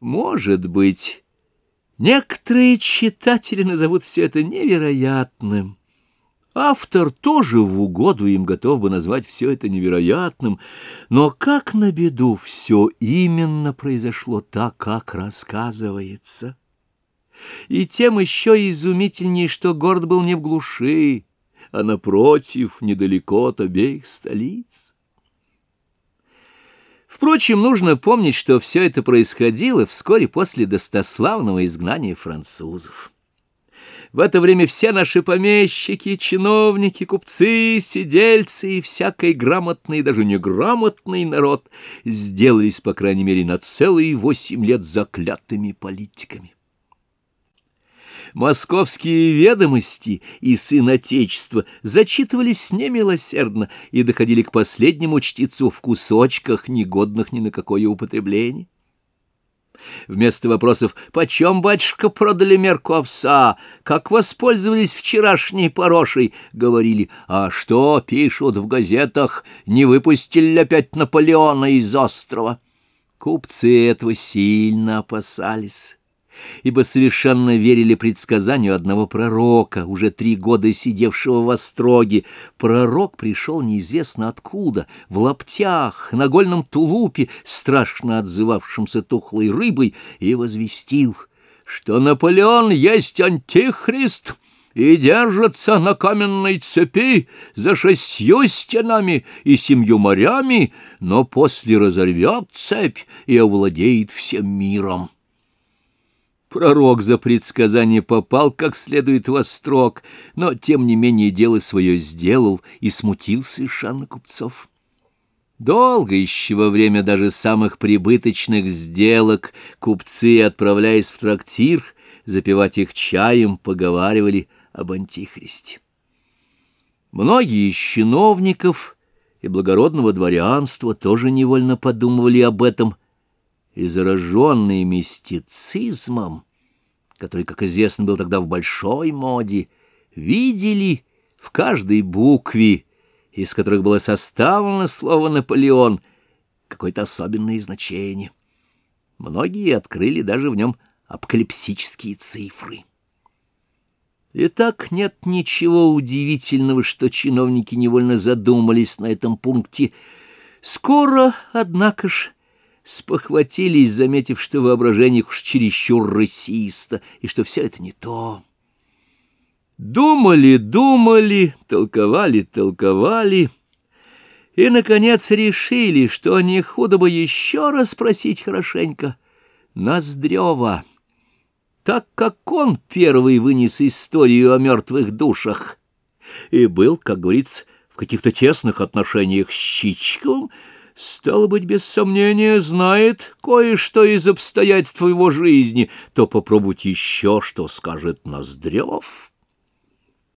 Может быть, некоторые читатели назовут все это невероятным. Автор тоже в угоду им готов бы назвать все это невероятным, но как на беду все именно произошло так, как рассказывается. И тем еще изумительнее, что город был не в глуши, а напротив, недалеко от обеих столиц. Впрочем, нужно помнить, что все это происходило вскоре после достославного изгнания французов. В это время все наши помещики, чиновники, купцы, сидельцы и всякий грамотный даже неграмотный народ сделались, по крайней мере, на целые восемь лет заклятыми политиками. Московские ведомости и сын Отечества зачитывались немилосердно и доходили к последнему чтецу в кусочках, негодных ни на какое употребление. Вместо вопросов «Почем, батюшка, продали мерку овса? Как воспользовались вчерашней порошей?» говорили «А что пишут в газетах? Не выпустили опять Наполеона из острова?» Купцы этого сильно опасались ибо совершенно верили предсказанию одного пророка, уже три года сидевшего в остроге. Пророк пришел неизвестно откуда, в лаптях, на гольном тулупе, страшно отзывавшимся тухлой рыбой, и возвестил, что Наполеон есть антихрист — и держится на каменной цепи за шестью стенами и семью морями, но после разорвет цепь и овладеет всем миром. Пророк за предсказание попал как следует во строк, но, тем не менее, дело свое сделал и смутил совершенно купцов. Долго еще во время даже самых прибыточных сделок купцы, отправляясь в трактир, запивать их чаем, поговаривали об антихристе. Многие из чиновников и благородного дворянства тоже невольно подумывали об этом – и зараженные мистицизмом, который, как известно, был тогда в большой моде, видели в каждой букве, из которых было составлено слово «Наполеон», какое-то особенное значение. Многие открыли даже в нем апокалипсические цифры. Итак, нет ничего удивительного, что чиновники невольно задумались на этом пункте. Скоро, однако ж, спохватились, заметив, что воображение уж чересчур расисто, и что все это не то. Думали, думали, толковали, толковали, и, наконец, решили, что не худо бы еще раз спросить хорошенько Ноздрева, так как он первый вынес историю о мертвых душах и был, как говорится, в каких-то тесных отношениях с Чичковым, стало быть, без сомнения, знает кое-что из обстоятельств его жизни, то попробуйте еще, что скажет Ноздрев».